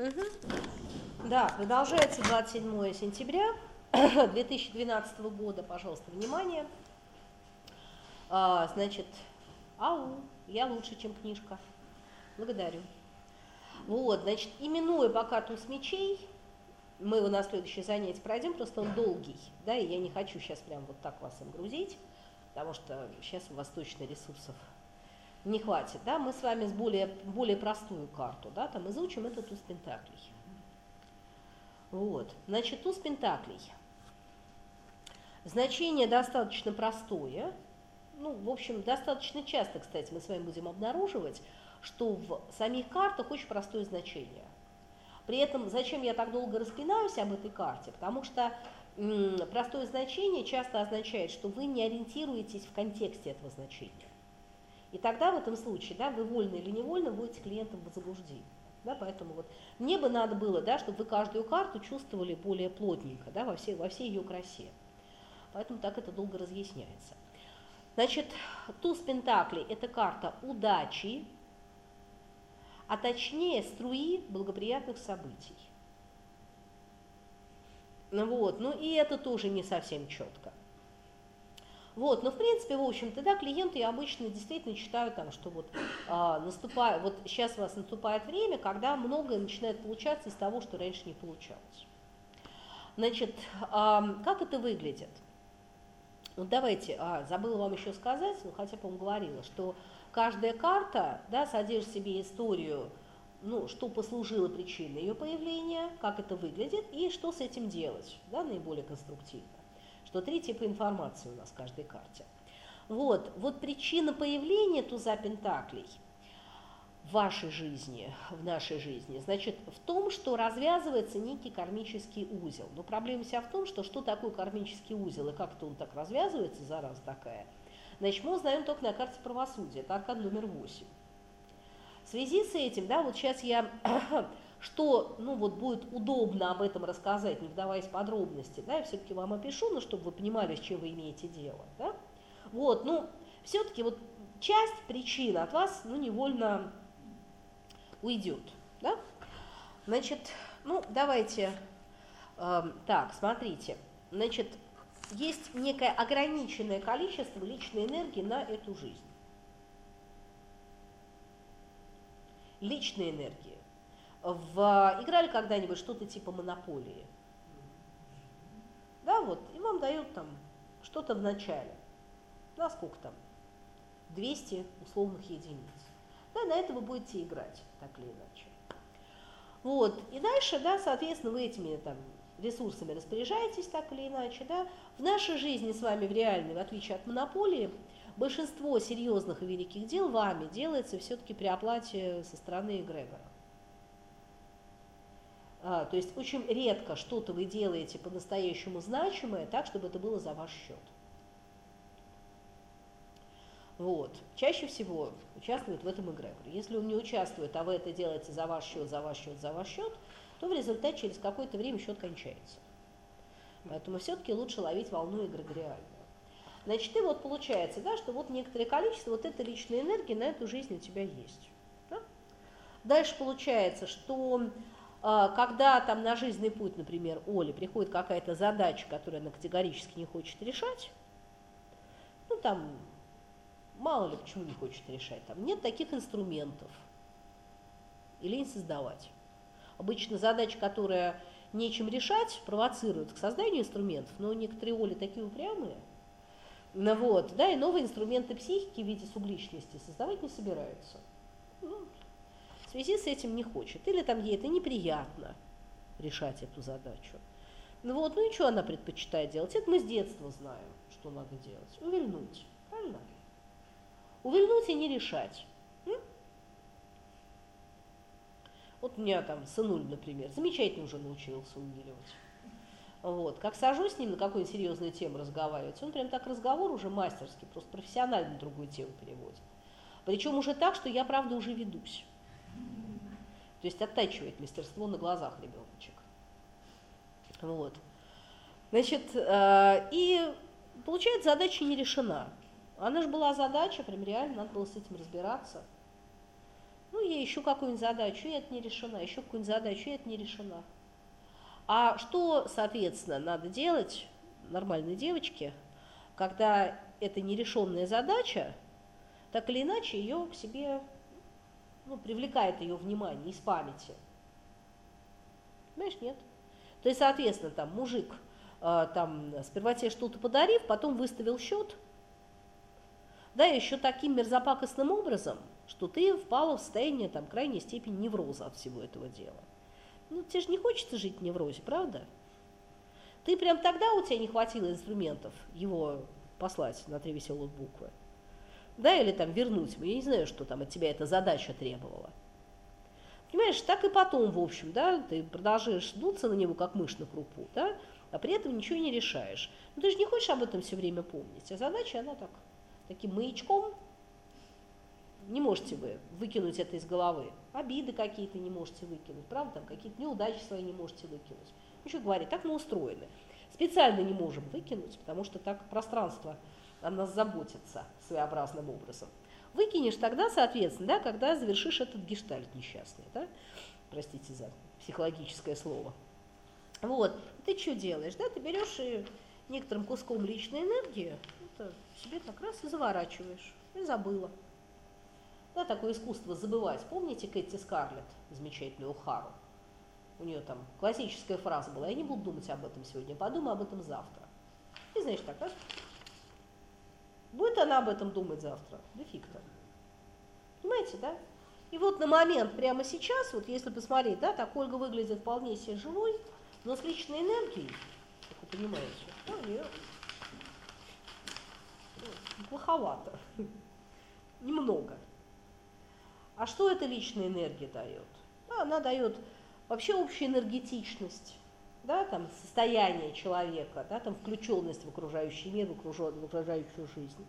Угу. Да, продолжается 27 сентября 2012 года, пожалуйста, внимание. А, значит, ау, я лучше, чем книжка. Благодарю. Вот, значит, именуя пока туз мечей, мы его на следующее занятие пройдем, просто он долгий, да, и я не хочу сейчас прям вот так вас им грузить, потому что сейчас у вас точно ресурсов не хватит, да, мы с вами с более, более простую карту, да, там изучим этот туз пентаклей. Вот, значит, туз пентаклей. Значение достаточно простое, ну, в общем, достаточно часто, кстати, мы с вами будем обнаруживать, что в самих картах очень простое значение. При этом, зачем я так долго распинаюсь об этой карте? Потому что простое значение часто означает, что вы не ориентируетесь в контексте этого значения. И тогда в этом случае да, вы вольно или невольно будете клиентом в заблуждении. Да, поэтому вот мне бы надо было, да, чтобы вы каждую карту чувствовали более плотненько, да, во, всей, во всей ее красе. Поэтому так это долго разъясняется. Значит, туз пентаклей – это карта удачи, а точнее струи благоприятных событий. Ну вот, ну и это тоже не совсем четко. Вот, но в принципе, в общем-то, да, клиенты обычно действительно считают там, что вот а, наступает, вот сейчас у вас наступает время, когда многое начинает получаться из того, что раньше не получалось. Значит, а, как это выглядит? Вот давайте, а, забыла вам еще сказать, ну хотя, по-моему, говорила, что каждая карта да, содержит в себе историю, ну, что послужило причиной ее появления, как это выглядит и что с этим делать, да, наиболее конструктивно. Что три типа информации у нас в каждой карте. Вот, вот причина появления туза пентаклей в вашей жизни, в нашей жизни, значит, в том, что развязывается некий кармический узел. Но проблема вся в том, что что такое кармический узел и как-то он так развязывается, зараза такая – Значит, мы узнаем только на карте правосудия, это аркан номер 8. В связи с этим, да, вот сейчас я, что, ну вот будет удобно об этом рассказать, не вдаваясь в подробности, да, я все-таки вам опишу, но чтобы вы понимали, с чем вы имеете дело, да. Вот, ну, все-таки вот часть причин от вас, ну, невольно уйдет, да. Значит, ну, давайте, э, так, смотрите, значит, есть некое ограниченное количество личной энергии на эту жизнь. Личной энергии. В, играли когда-нибудь что-то типа монополии? Да, вот, и вам дают там что-то в начале. На сколько там? 200 условных единиц. Да, на это вы будете играть, так или иначе. Вот, и дальше, да, соответственно, вы этими там ресурсами распоряжаетесь так или иначе, да, в нашей жизни с вами в реальной, в отличие от монополии, большинство серьезных и великих дел вами делается все-таки при оплате со стороны эгрегора. А, то есть очень редко что-то вы делаете по-настоящему значимое, так, чтобы это было за ваш счет. Вот. Чаще всего участвует в этом эгрегор. Если он не участвует, а вы это делаете за ваш счет, за ваш счет, за ваш счет, то в результате через какое-то время счет кончается. Поэтому все-таки лучше ловить волну эгрегориальную. Значит, и вот получается, да, что вот некоторое количество вот этой личной энергии на эту жизнь у тебя есть. Да? Дальше получается, что когда там на жизненный путь, например, Оле приходит какая-то задача, которую она категорически не хочет решать, ну там, мало ли почему не хочет решать, там нет таких инструментов, или не создавать. Обычно задача, которая нечем решать, провоцирует к созданию инструментов, но некоторые оли такие упрямые, ну, вот, да, и новые инструменты психики в виде субличности создавать не собираются. Ну, в связи с этим не хочет. Или там ей это неприятно решать эту задачу. Ну вот, ну и что она предпочитает делать? Это мы с детства знаем, что надо делать. Увильнуть. Правильно? Увильнуть и не решать. Вот у меня там сынуль, например, замечательно уже научился увиливать. Вот. Как сажусь с ним на какую-нибудь серьезную тему разговаривать, он прям так разговор уже мастерский, просто профессионально другую тему переводит. Причем уже так, что я, правда, уже ведусь. То есть оттачивает мастерство на глазах ребеночек. Вот. Значит, э, и получается, задача не решена. Она же была задача, прям реально, надо было с этим разбираться. Ну, я ищу какую-нибудь задачу, и это не решена, еще какую-нибудь задачу, и это не решена. А что, соответственно, надо делать нормальной девочке, когда это нерешенная задача, так или иначе ее к себе ну, привлекает ее внимание из памяти. Понимаешь, нет? То есть, соответственно, там мужик э, там сперва тебе что-то подарив, потом выставил счет, да, еще таким мерзопакостным образом, что ты впала в состояние там крайней степени невроза от всего этого дела. Ну, тебе же не хочется жить в неврозе, правда? Ты прям тогда у тебя не хватило инструментов его послать на три веселых буквы. Да, или там вернуть. Я не знаю, что там от тебя эта задача требовала. Понимаешь, так и потом, в общем, да, ты продолжаешь дуться на него, как мышь на крупу, да, а при этом ничего не решаешь. Но ты же не хочешь об этом все время помнить, а задача, она так, таким маячком не можете вы выкинуть это из головы. Обиды какие-то не можете выкинуть, правда, там какие-то неудачи свои не можете выкинуть. Ну, что говорить, так мы устроены. Специально не можем выкинуть, потому что так пространство о нас заботится своеобразным образом. Выкинешь тогда, соответственно, да, когда завершишь этот гештальт несчастный, да? простите за психологическое слово. Вот, ты что делаешь, да, ты берешь и некоторым куском личной энергии это себе так раз и заворачиваешь, и забыла. Да, такое искусство забывать. Помните Кэти Скарлетт, замечательную Хару? У нее там классическая фраза была, я не буду думать об этом сегодня, подумаю об этом завтра. И знаешь, так раз, будет она об этом думать завтра? Да фиг-то. Понимаете, да? И вот на момент, прямо сейчас, вот если посмотреть, да, так Ольга выглядит вполне себе живой, но с личной энергией, как вы понимаете, ну, нет, плоховато, немного. А что эта личная энергия дает? Да, она дает вообще общую энергетичность, да, там, состояние человека, да, там, включенность в окружающий мир, в, в окружающую жизнь.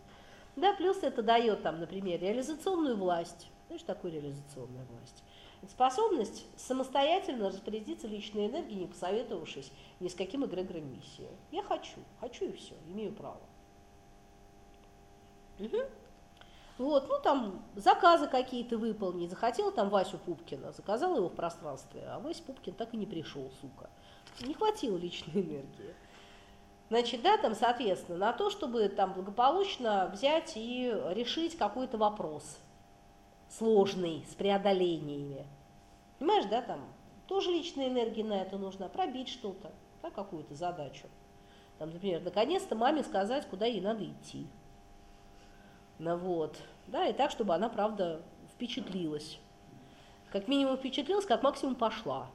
Да, плюс это дает, там, например, реализационную власть. Знаешь, такое реализационная власть? Это способность самостоятельно распорядиться личной энергией, не посоветовавшись ни с каким эгрегором миссии. Я хочу, хочу и все, имею право. Угу. Вот, ну там заказы какие-то выполнить. Захотел там Васю Пупкина, заказал его в пространстве, а Вася Пупкин так и не пришел, сука. Не хватило личной энергии. Значит, да, там, соответственно, на то, чтобы там благополучно взять и решить какой-то вопрос сложный, с преодолениями. Понимаешь, да, там тоже личная энергия на это нужна, пробить что-то, да, какую-то задачу. Там, например, наконец-то маме сказать, куда ей надо идти. Ну вот, да, и так, чтобы она, правда, впечатлилась. Как минимум впечатлилась, как максимум пошла.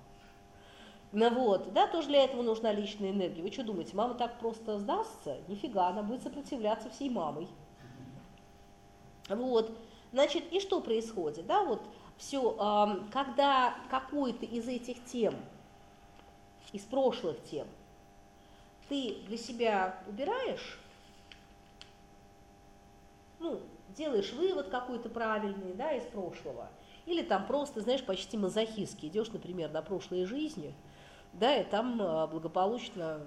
Ну вот, да, тоже для этого нужна личная энергия. Вы что думаете, мама так просто сдастся? Нифига, она будет сопротивляться всей мамой. Вот, значит, и что происходит, да, вот все, когда какую-то из этих тем, из прошлых тем, ты для себя убираешь, ну, делаешь вывод какой-то правильный, да, из прошлого, или там просто, знаешь, почти мазохистски идешь, например, на прошлые жизни, да, и там а, благополучно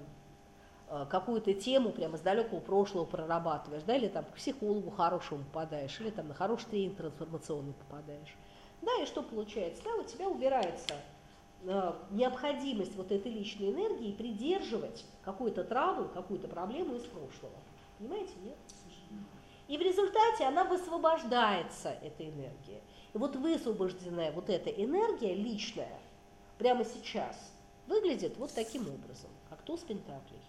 а, какую-то тему прямо с далекого прошлого прорабатываешь, да, или там к психологу хорошему попадаешь, или там на хороший тренинг трансформационный попадаешь. Да, и что получается? Да, у тебя убирается э, необходимость вот этой личной энергии придерживать какую-то травму, какую-то проблему из прошлого. Понимаете, нет? И в результате она высвобождается, эта энергия. И вот высвобожденная вот эта энергия личная прямо сейчас выглядит вот таким образом, как туз пентаклей.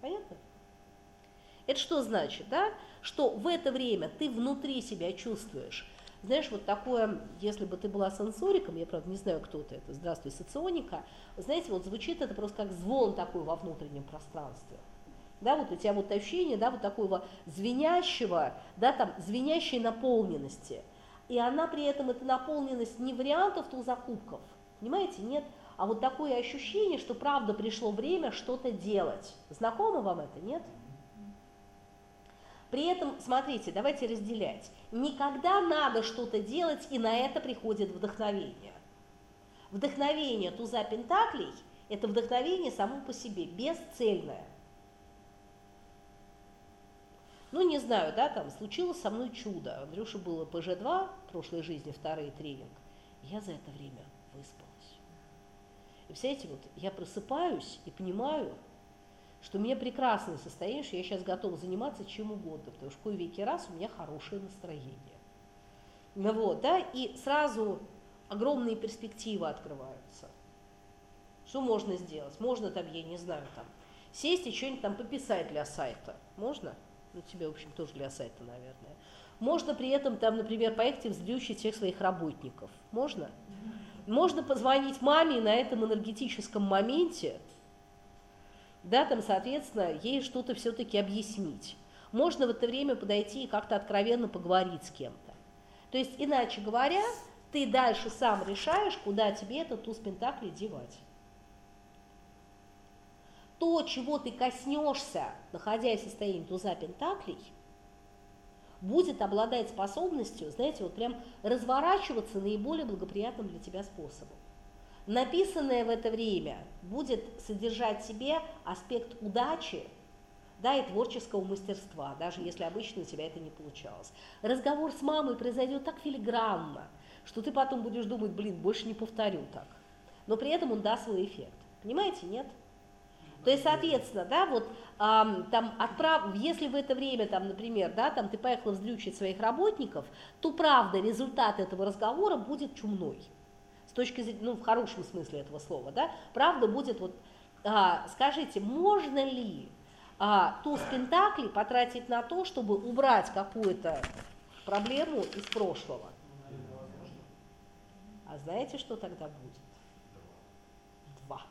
Понятно? Это что значит, да? Что в это время ты внутри себя чувствуешь, знаешь, вот такое, если бы ты была сенсориком, я, правда, не знаю, кто ты это, здравствуй, соционика, знаете, вот звучит это просто как звон такой во внутреннем пространстве да, вот у тебя вот ощущение, да, вот такого звенящего, да, там, звенящей наполненности. И она при этом, эта наполненность не вариантов закупков, понимаете, нет, а вот такое ощущение, что правда пришло время что-то делать. Знакомо вам это, нет? При этом, смотрите, давайте разделять. Никогда надо что-то делать, и на это приходит вдохновение. Вдохновение туза пентаклей – это вдохновение само по себе, бесцельное. ну не знаю, да, там случилось со мной чудо. Андрюша было ПЖ-2 в прошлой жизни, второй тренинг. Я за это время выспалась. Представляете, вот я просыпаюсь и понимаю, что у меня прекрасное состояние, что я сейчас готова заниматься чем угодно, потому что в кое веки раз у меня хорошее настроение. Ну вот, да, и сразу огромные перспективы открываются. Что можно сделать? Можно там, я не знаю, там, сесть и что-нибудь там пописать для сайта. Можно? Ну, тебе, в общем, тоже для сайта, наверное. Можно при этом, там, например, поехать и вздрючить всех своих работников. Можно? Можно позвонить маме на этом энергетическом моменте, да, там, соответственно, ей что-то все-таки объяснить. Можно в это время подойти и как-то откровенно поговорить с кем-то. То есть, иначе говоря, ты дальше сам решаешь, куда тебе этот туз пентаклей девать. То, чего ты коснешься, находясь в состоянии туза пентаклей, будет обладать способностью, знаете, вот прям разворачиваться наиболее благоприятным для тебя способом. Написанное в это время будет содержать в себе аспект удачи, да, и творческого мастерства, даже если обычно у тебя это не получалось. Разговор с мамой произойдет так филигранно, что ты потом будешь думать, блин, больше не повторю так. Но при этом он даст свой эффект. Понимаете, нет? То есть, соответственно, да, вот а, там отправ, если в это время, там, например, да, там ты поехала вздрючить своих работников, то правда результат этого разговора будет чумной точки зрения, ну, в хорошем смысле этого слова, да, правда будет вот, а, скажите, можно ли а, туз Пентакли потратить на то, чтобы убрать какую-то проблему из прошлого? А знаете, что тогда будет? Два.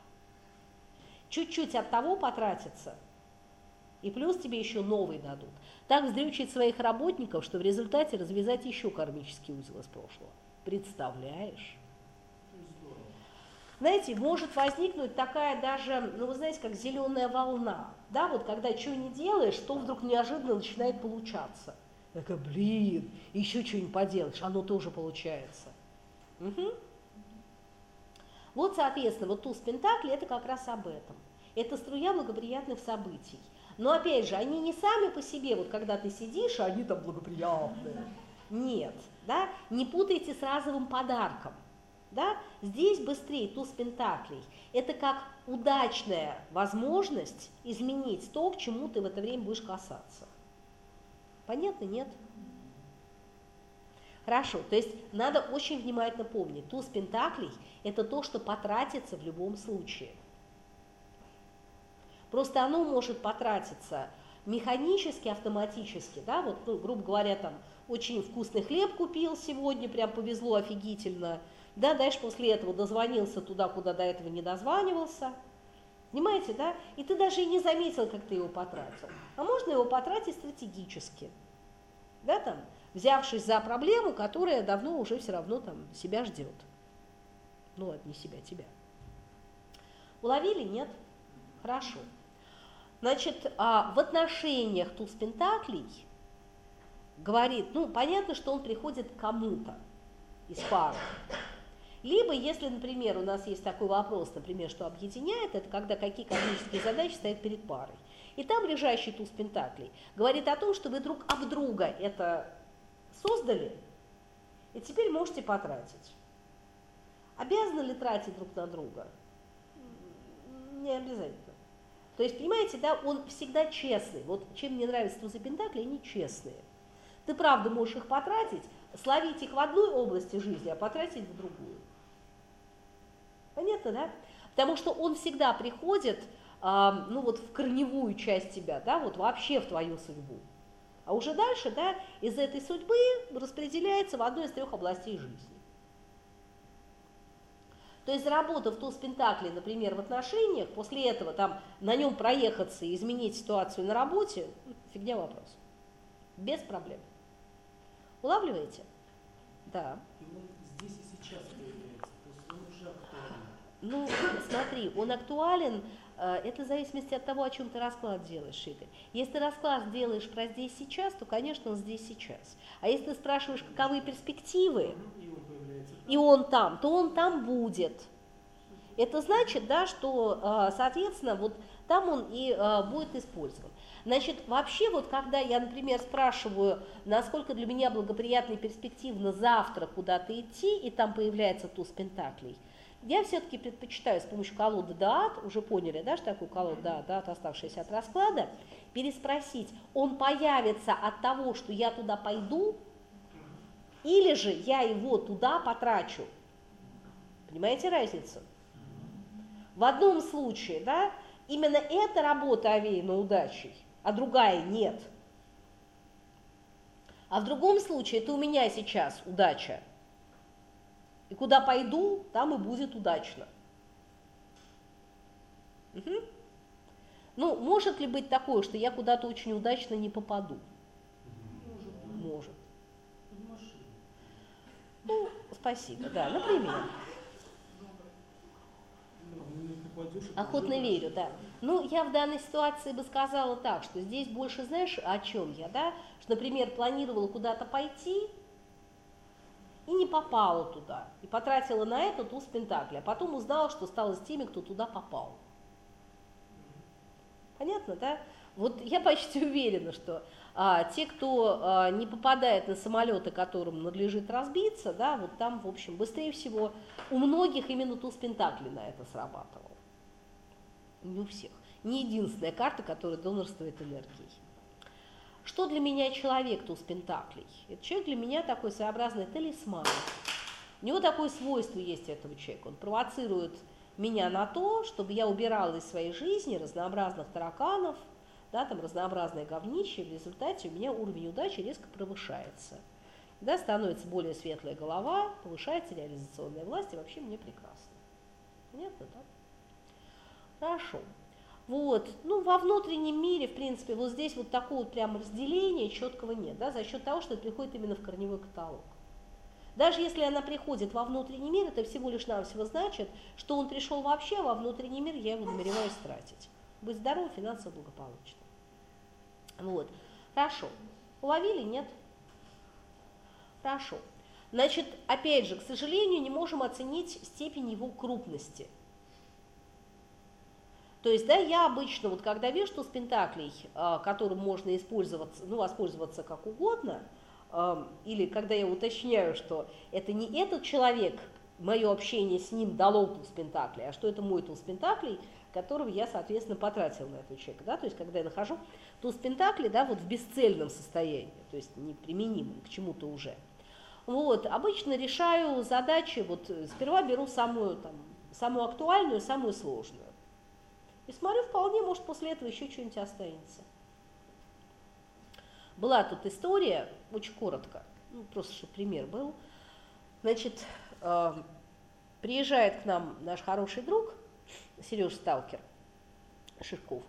Чуть-чуть от того потратится, и плюс тебе еще новый дадут. Так вздрючить своих работников, что в результате развязать еще кармический узел из прошлого. Представляешь? знаете, может возникнуть такая даже, ну вы знаете, как зеленая волна, да, вот когда что не делаешь, то вдруг неожиданно начинает получаться. Такая, блин, еще что-нибудь поделаешь, оно тоже получается. Угу. Вот, соответственно, вот туз Пентакли это как раз об этом. Это струя благоприятных событий. Но опять же, они не сами по себе, вот когда ты сидишь, а они там благоприятные. Нет, да, не путайте с разовым подарком. Да? Здесь быстрее туз пентаклей. Это как удачная возможность изменить то, к чему ты в это время будешь касаться. Понятно, нет? Хорошо, то есть надо очень внимательно помнить, туз пентаклей – это то, что потратится в любом случае. Просто оно может потратиться механически, автоматически, да, вот, ну, грубо говоря, там, очень вкусный хлеб купил сегодня, прям повезло офигительно – да, дальше после этого дозвонился туда, куда до этого не дозванивался. Понимаете, да? И ты даже и не заметил, как ты его потратил. А можно его потратить стратегически. Да, там, взявшись за проблему, которая давно уже все равно там себя ждет. Ну ладно, не себя, тебя. Уловили? Нет? Хорошо. Значит, а в отношениях туз пентаклей говорит, ну, понятно, что он приходит кому-то из пары. Либо, если, например, у нас есть такой вопрос, например, что объединяет, это когда какие кармические задачи стоят перед парой. И там лежащий туз пентаклей говорит о том, что вы друг об друга это создали, и теперь можете потратить. Обязаны ли тратить друг на друга? Не обязательно. То есть, понимаете, да, он всегда честный. Вот чем мне нравятся тузы пентакли, они честные. Ты правда можешь их потратить, словить их в одной области жизни, а потратить в другую. Понятно, да? Потому что он всегда приходит, а, ну вот в корневую часть тебя, да, вот вообще в твою судьбу. А уже дальше, да, из этой судьбы распределяется в одной из трех областей жизни. То есть заработав туз Пентакли, например, в отношениях, после этого там на нем проехаться и изменить ситуацию на работе, фигня вопрос. Без проблем. Улавливаете? Да. Ну, смотри, он актуален, э, это в зависимости от того, о чем ты расклад делаешь, Игорь. Если ты расклад делаешь про здесь сейчас, то, конечно, он здесь сейчас. А если ты спрашиваешь, каковы перспективы, и он там, то он там будет. Это значит, да, что, э, соответственно, вот там он и э, будет использован. Значит, вообще вот когда я, например, спрашиваю, насколько для меня благоприятно и перспективно завтра куда-то идти, и там появляется туз пентаклей, я все-таки предпочитаю с помощью колоды Даат, уже поняли, да, что такое колода Даат, Даат, оставшаяся от расклада, переспросить, он появится от того, что я туда пойду, или же я его туда потрачу. Понимаете разницу? В одном случае, да, именно эта работа овеяна удачей, а другая нет. А в другом случае это у меня сейчас удача. И куда пойду, там и будет удачно. Угу. Ну, может ли быть такое, что я куда-то очень удачно не попаду? Может. Может. Ну, спасибо, да, например. Охотно верю, да. Ну, я в данной ситуации бы сказала так, что здесь больше, знаешь, о чем я, да? Что, например, планировала куда-то пойти и не попала туда. И потратила на это туз Пентакля. А потом узнала, что стала с теми, кто туда попал. Понятно, да? Вот я почти уверена, что а, те, кто а, не попадает на самолеты, которым надлежит разбиться, да, вот там, в общем, быстрее всего у многих именно туз Пентакли на это срабатывал. Не у всех. Не единственная карта, которая донорствует энергией. Что для меня человек туз Пентаклей? Это человек для меня такой своеобразный талисман. У него такое свойство есть этого человека. Он провоцирует меня на то, чтобы я убирала из своей жизни разнообразных тараканов, да, там разнообразное говнище, в результате у меня уровень удачи резко повышается. Да, становится более светлая голова, повышается реализационная власть, и вообще мне прекрасно. Понятно, да? Хорошо. Вот, ну, во внутреннем мире, в принципе, вот здесь вот такого прям разделения четкого нет, да, за счет того, что это приходит именно в корневой каталог. Даже если она приходит во внутренний мир, это всего лишь навсего значит, что он пришел вообще, во внутренний мир я его намереваюсь тратить. Быть здоровым, финансово благополучно. Вот. Хорошо. Уловили? Нет? Хорошо. Значит, опять же, к сожалению, не можем оценить степень его крупности. То есть, да, я обычно, вот когда вижу с пентаклей, а, которым можно использоваться, ну, воспользоваться как угодно, или когда я уточняю, что это не этот человек, мое общение с ним дало туз пентаклей, а что это мой туз пентаклей, которого я, соответственно, потратил на этого человека. Да? То есть, когда я нахожу туз пентаклей да, вот в бесцельном состоянии, то есть неприменимым к чему-то уже. Вот, обычно решаю задачи, вот сперва беру самую, там, самую актуальную, самую сложную. И смотрю, вполне, может, после этого еще что-нибудь останется. Была тут история, очень коротко, ну, просто чтобы пример был. Значит, э, приезжает к нам наш хороший друг Сереж Сталкер Шишков.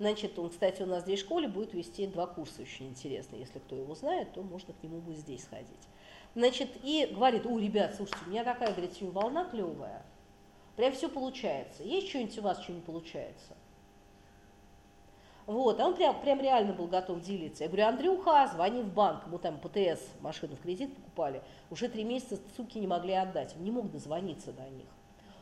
Значит, он, кстати, у нас здесь в школе будет вести два курса очень интересные. Если кто его знает, то можно к нему будет здесь сходить. Значит, и говорит, о, ребят, слушайте, у меня такая, говорит, сегодня волна клевая, прям все получается. Есть что-нибудь у вас, что не получается? Вот, а он прям, прям реально был готов делиться. Я говорю, Андрюха, звони в банк, мы там ПТС машину в кредит покупали, уже три месяца суки не могли отдать, он не мог дозвониться до них.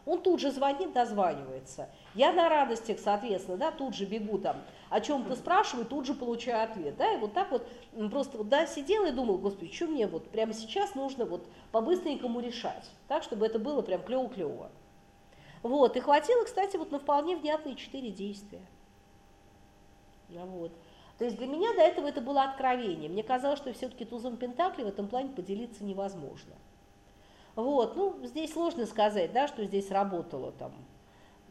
Он тут же звонит, дозванивается. Я на радостях, соответственно, да, тут же бегу там, о чем-то спрашиваю, тут же получаю ответ. Да, и вот так вот просто вот, да, сидела и думала, господи, что мне вот прямо сейчас нужно вот по-быстренькому решать, так, чтобы это было прям клево-клево. Вот, и хватило, кстати, вот на вполне внятные четыре действия. Вот. То есть для меня до этого это было откровение. Мне казалось, что все-таки тузом Пентакли в этом плане поделиться невозможно. Вот, ну, здесь сложно сказать, да, что здесь работало там.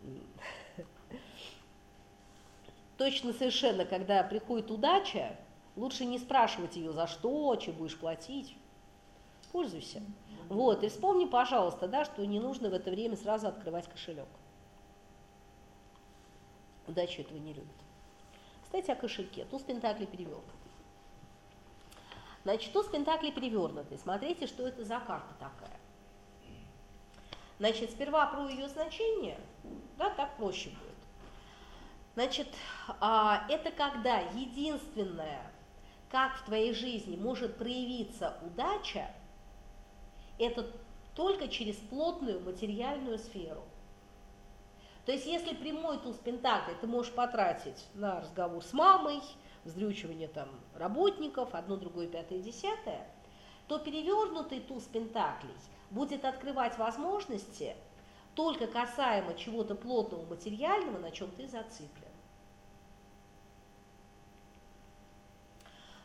Точно совершенно, когда приходит удача, лучше не спрашивать ее, за что, что будешь платить. Пользуйся. Вот, и вспомни, пожалуйста, да, что не нужно в это время сразу открывать кошелек. Удача этого не любит. Кстати, о кошельке. Туз Пентакли перевернутый. Значит, туз Пентакли перевернутый. Смотрите, что это за карта такая. Значит, сперва про ее значение, да, так проще будет. Значит, а, это когда единственное, как в твоей жизни может проявиться удача, это только через плотную материальную сферу – то есть если прямой туз пентаклей ты можешь потратить на разговор с мамой, вздрючивание там работников, одно, другое, пятое, десятое, то перевернутый туз пентаклей будет открывать возможности только касаемо чего-то плотного, материального, на чем ты зациклен.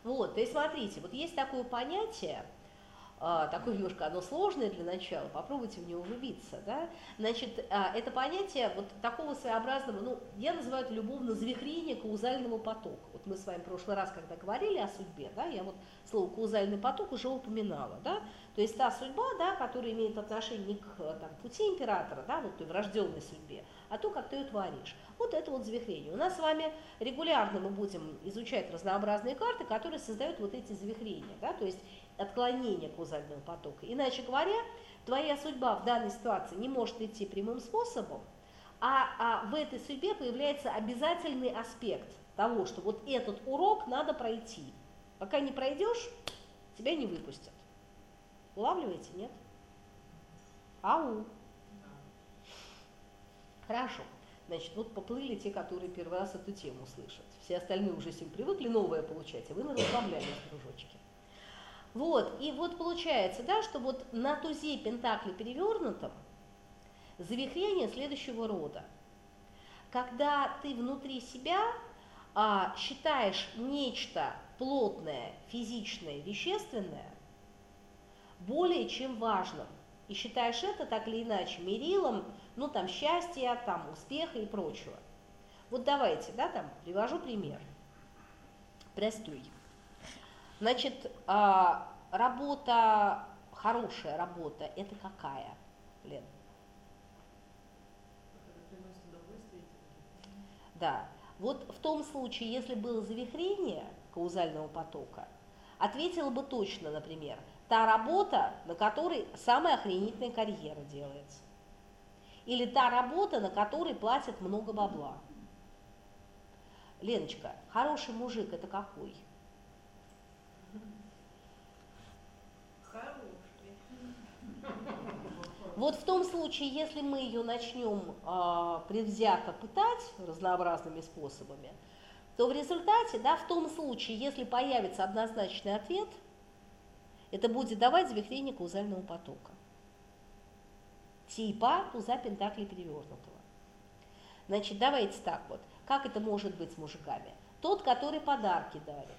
Вот, то есть смотрите, вот есть такое понятие, такое немножко оно сложное для начала, попробуйте в него влюбиться, да, значит, а, это понятие вот такого своеобразного, ну, я называю это любовно завихрение каузального потока. Вот мы с вами в прошлый раз, когда говорили о судьбе, да, я вот слово каузальный поток уже упоминала, да, то есть та судьба, да, которая имеет отношение не к там, пути императора, да, вот той врожденной судьбе, а то, как ты ее творишь. Вот это вот завихрение. У нас с вами регулярно мы будем изучать разнообразные карты, которые создают вот эти завихрения, да, то есть отклонение каузального потока. Иначе говоря, твоя судьба в данной ситуации не может идти прямым способом, а, а в этой судьбе появляется обязательный аспект того, что вот этот урок надо пройти. Пока не пройдешь, тебя не выпустят. Улавливаете, нет? Ау. Хорошо. Значит, вот поплыли те, которые первый раз эту тему слышат. Все остальные уже всем привыкли новое получать, а вы на расслаблялись, дружочки. Вот, и вот получается, да, что вот на тузе пентакли перевернутом завихрение следующего рода. Когда ты внутри себя а, считаешь нечто плотное, физичное, вещественное более чем важным, и считаешь это так или иначе мерилом, ну там счастья, там успеха и прочего. Вот давайте, да, там привожу пример. Простой. Значит, а, работа, хорошая работа, это какая, Лен? Да. Вот в том случае, если было завихрение каузального потока, ответила бы точно, например, та работа, на которой самая охренительная карьера делается. Или та работа, на которой платят много бабла. Леночка, хороший мужик это какой? Вот в том случае, если мы ее начнем э, предвзято пытать разнообразными способами, то в результате, да, в том случае, если появится однозначный ответ, это будет давать завихрение каузального потока. Типа туза пентаклей перевернутого. Значит, давайте так вот. Как это может быть с мужиками? Тот, который подарки дарит.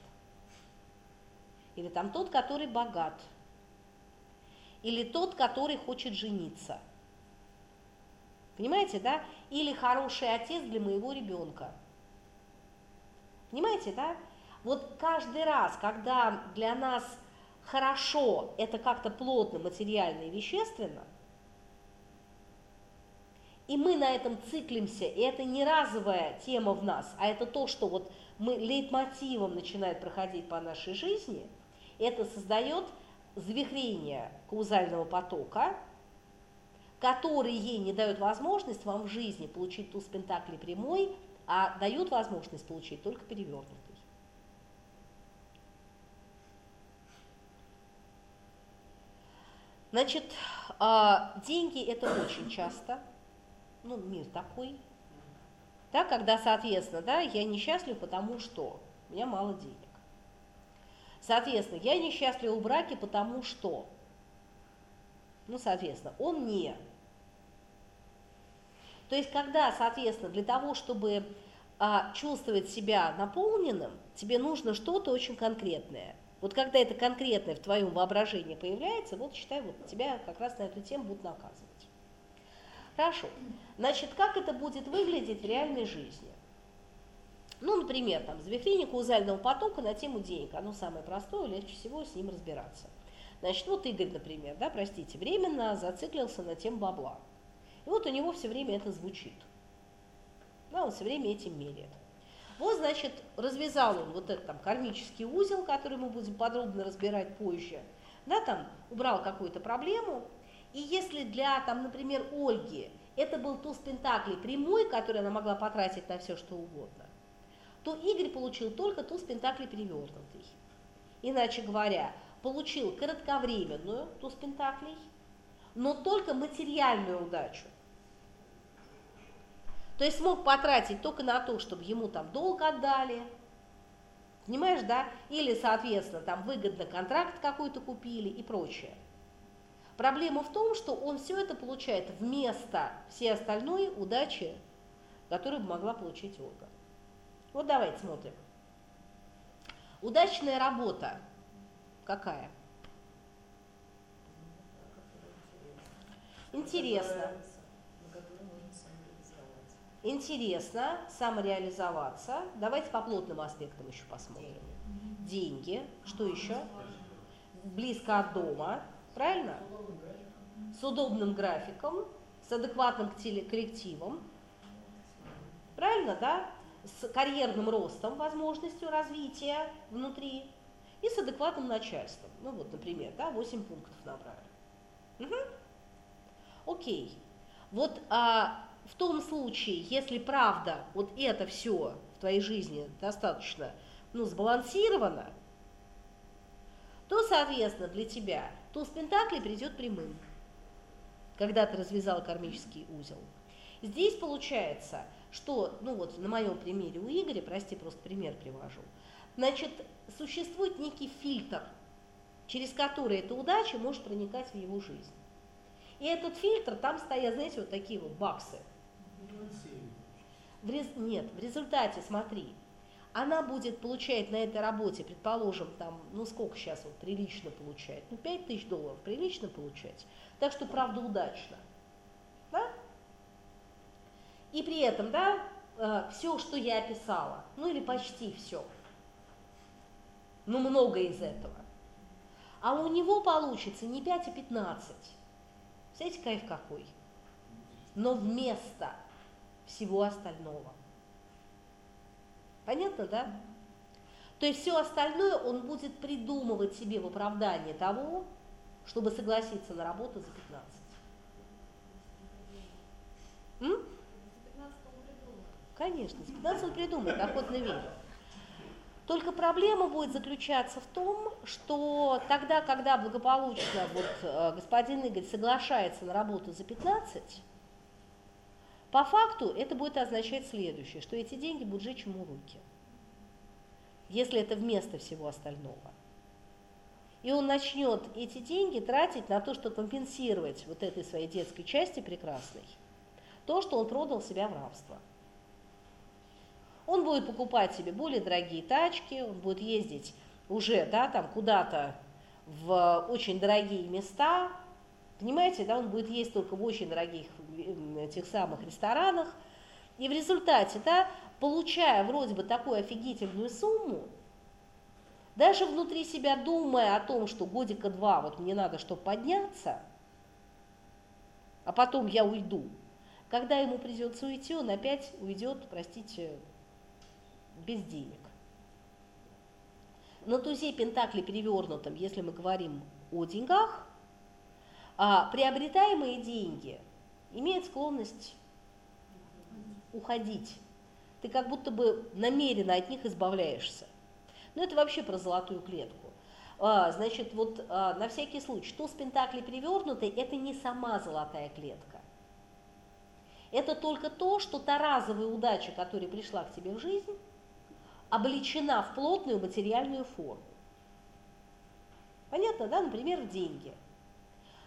Или там тот, который богат – или тот, который хочет жениться. Понимаете, да? Или хороший отец для моего ребенка. Понимаете, да? Вот каждый раз, когда для нас хорошо, это как-то плотно, материально и вещественно, и мы на этом циклимся, и это не разовая тема в нас, а это то, что вот мы лейтмотивом начинает проходить по нашей жизни, это создает завихрение каузального потока, которые ей не дают возможность вам в жизни получить туз пентаклей прямой, а дают возможность получить только перевернутый. Значит, а, деньги это очень часто, ну, мир такой, да, когда, соответственно, да, я несчастлив, потому что у меня мало денег. Соответственно, я несчастлива в браке, потому что, ну, соответственно, он не. То есть, когда, соответственно, для того, чтобы а, чувствовать себя наполненным, тебе нужно что-то очень конкретное. Вот когда это конкретное в твоем воображении появляется, вот считай, вот тебя как раз на эту тему будут наказывать. Хорошо. Значит, как это будет выглядеть в реальной жизни? Ну, например, там, завихрение каузального потока на тему денег. Оно самое простое, легче всего с ним разбираться. Значит, вот Игорь, например, да, простите, временно зациклился на тему бабла. И вот у него все время это звучит. Да, он все время этим меряет. Вот, значит, развязал он вот этот там кармический узел, который мы будем подробно разбирать позже, да, там убрал какую-то проблему, и если для, там, например, Ольги это был туз пентаклей прямой, который она могла потратить на все, что угодно, то Игорь получил только туз пентаклей перевернутый. Иначе говоря, получил кратковременную туз пентаклей, но только материальную удачу. То есть смог потратить только на то, чтобы ему там долг отдали, Понимаешь, да? Или, соответственно, там выгодно контракт какой-то купили и прочее. Проблема в том, что он все это получает вместо всей остальной удачи, которую бы могла получить Ольга. Вот давайте смотрим. Удачная работа какая? Интересно. Интересно самореализоваться. Давайте по плотным аспектам еще посмотрим. Деньги. Что еще? Близко от дома. Правильно? С удобным графиком, с адекватным коллективом. Правильно, да? С карьерным ростом, возможностью развития внутри и с адекватным начальством. Ну вот, например, да, 8 пунктов набрали. Угу. Окей. Вот а, в том случае, если правда вот это все в твоей жизни достаточно ну, сбалансировано, то, соответственно, для тебя туз Пентаклей придет прямым, когда ты развязал кармический узел. Здесь получается, что, ну вот на моем примере у Игоря, прости, просто пример привожу, значит, существует некий фильтр, через который эта удача может проникать в его жизнь. И этот фильтр, там стоят, знаете, вот такие вот баксы – в рез... Нет, в результате, смотри, она будет получать на этой работе, предположим, там, ну сколько сейчас вот прилично получает, ну 5 тысяч долларов прилично получать, так что, правда, удачно, да? И при этом, да, э, все, что я описала, ну или почти все, ну много из этого, а у него получится не 5, а 15. Знаете, кайф какой? Но вместо всего остального. Понятно, да? То есть все остальное он будет придумывать себе в оправдании того, чтобы согласиться на работу за 15. М? Конечно, с 15 он придумает, охотно верю. Только проблема будет заключаться в том, что тогда, когда благополучно вот, э, господин Игорь соглашается на работу за 15, по факту это будет означать следующее, что эти деньги будут жечь ему руки, если это вместо всего остального. И он начнет эти деньги тратить на то, чтобы компенсировать вот этой своей детской части прекрасной, то, что он продал себя в рабство. Он будет покупать себе более дорогие тачки, он будет ездить уже да, там куда-то в очень дорогие места, Понимаете, да, он будет есть только в очень дорогих этих самых ресторанах. И в результате, да, получая вроде бы такую офигительную сумму, даже внутри себя думая о том, что годика два вот мне надо, чтобы подняться, а потом я уйду, когда ему придется уйти, он опять уйдет, простите, без денег. На тузе Пентакли перевернутом, если мы говорим о деньгах, а приобретаемые деньги имеют склонность уходить. Ты как будто бы намеренно от них избавляешься. Но это вообще про золотую клетку. А, значит, вот а, на всякий случай, туз пентаклей перевернутый – это не сама золотая клетка. Это только то, что та разовая удача, которая пришла к тебе в жизнь, обличена в плотную материальную форму. Понятно, да? Например, деньги –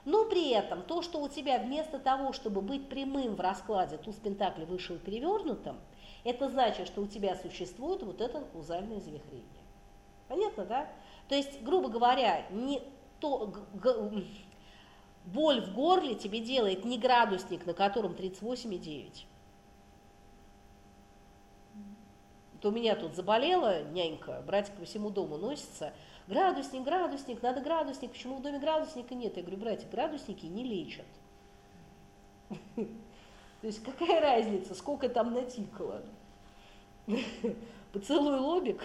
но при этом то, что у тебя вместо того, чтобы быть прямым в раскладе, туз пентакли вышел перевернутым, это значит, что у тебя существует вот это каузальное завихрение. Понятно, да? То есть, грубо говоря, не то, боль в горле тебе делает не градусник, на котором 38,9. То у меня тут заболела нянька, братик по всему дому носится – Градусник, градусник, надо градусник. Почему в доме градусника нет? Я говорю, братья, градусники не лечат. То есть какая разница, сколько там натикало? Поцелуй лобик,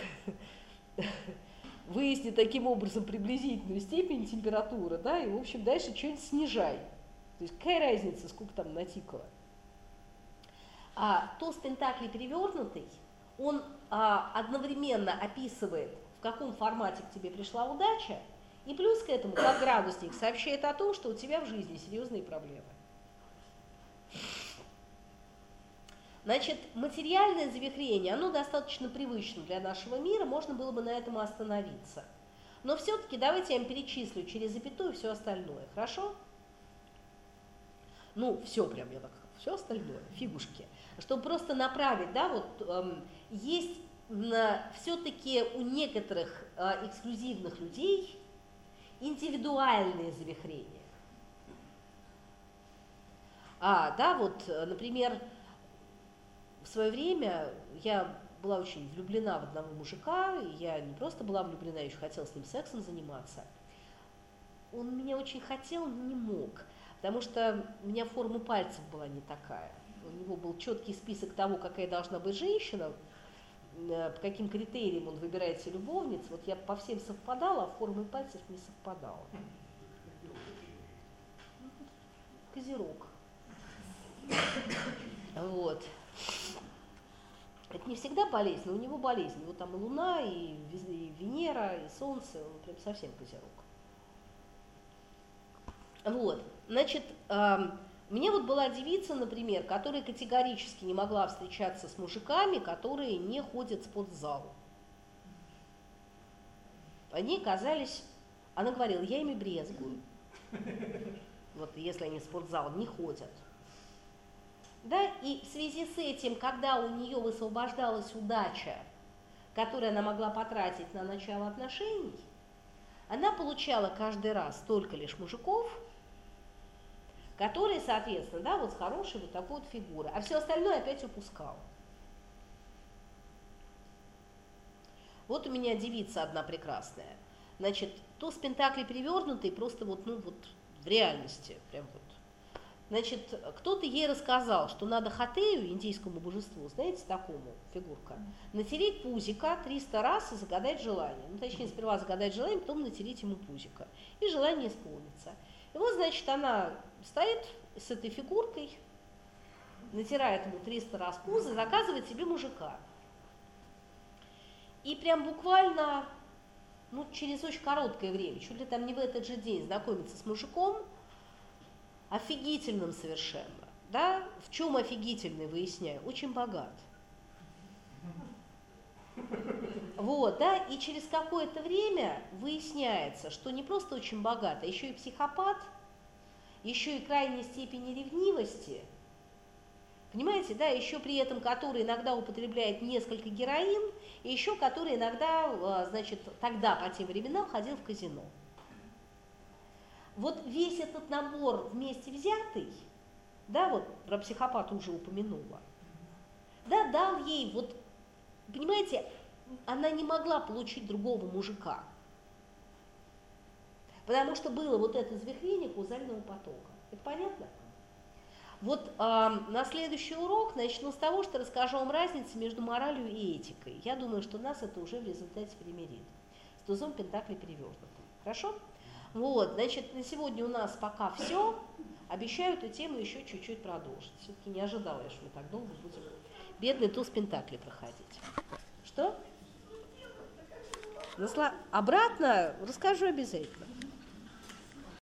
выясни таким образом приблизительную степень температуры, да, и, в общем, дальше что-нибудь снижай. То есть какая разница, сколько там натикало? А туз пентаклей перевернутый, он а, одновременно описывает в каком формате к тебе пришла удача, и плюс к этому, как градусник, сообщает о том, что у тебя в жизни серьезные проблемы. Значит, материальное завихрение, оно достаточно привычно для нашего мира, можно было бы на этом остановиться. Но все-таки давайте я вам перечислю через запятую все остальное, хорошо? Ну, все прям, я так, все остальное, фигушки. Чтобы просто направить, да, вот эм, есть все-таки у некоторых э, эксклюзивных людей индивидуальные завихрения. А, да, вот, например, в свое время я была очень влюблена в одного мужика, я не просто была влюблена, я еще хотела с ним сексом заниматься. Он меня очень хотел, но не мог, потому что у меня форма пальцев была не такая. У него был четкий список того, какая должна быть женщина, э, по каким критериям он выбирает себе любовниц. Вот я по всем совпадала, а формы пальцев не совпадала. Козерог. Вот. Это не всегда болезнь, но у него болезнь. У него там и Луна, и, Венера, и Солнце, он прям совсем козерог. Вот, значит, меня вот была девица, например, которая категорически не могла встречаться с мужиками, которые не ходят в спортзал. Они казались, она говорила, я ими брезгую. Вот если они в спортзал не ходят. Да? И в связи с этим, когда у нее высвобождалась удача, которую она могла потратить на начало отношений, она получала каждый раз столько лишь мужиков, которые, соответственно, да, вот с хорошей вот такой вот фигурой, а все остальное опять упускал. Вот у меня девица одна прекрасная. Значит, туз пентаклей перевернутый просто вот, ну вот в реальности, прям вот Значит, кто-то ей рассказал, что надо хатею, индийскому божеству, знаете, такому фигурка, натереть пузика 300 раз и загадать желание. Ну, точнее, сперва загадать желание, потом натереть ему пузика. И желание исполнится. И вот, значит, она стоит с этой фигуркой, натирает ему 300 раз пузо, заказывает себе мужика. И прям буквально, ну, через очень короткое время, чуть ли там не в этот же день знакомится с мужиком – офигительным совершенно. Да? В чем офигительный, выясняю, очень богат. Вот, да, и через какое-то время выясняется, что не просто очень богат, а еще и психопат, еще и крайней степени ревнивости, понимаете, да, еще при этом который иногда употребляет несколько героин, и еще который иногда, а, значит, тогда по тем временам ходил в казино. Вот весь этот набор вместе взятый, да, вот про психопата уже упомянула, да, дал ей, вот, понимаете, она не могла получить другого мужика, потому что было вот это завихрение каузального потока. Это понятно? Вот э, на следующий урок начну с того, что расскажу вам разницу между моралью и этикой. Я думаю, что нас это уже в результате примирит. С тузом Пентакли перевернутым. Хорошо? Вот, значит, на сегодня у нас пока все. Обещаю эту тему еще чуть-чуть продолжить. Все-таки не ожидала что мы так долго будем бедный туз Пентакли проходить. Что? Насла... Обратно расскажу обязательно.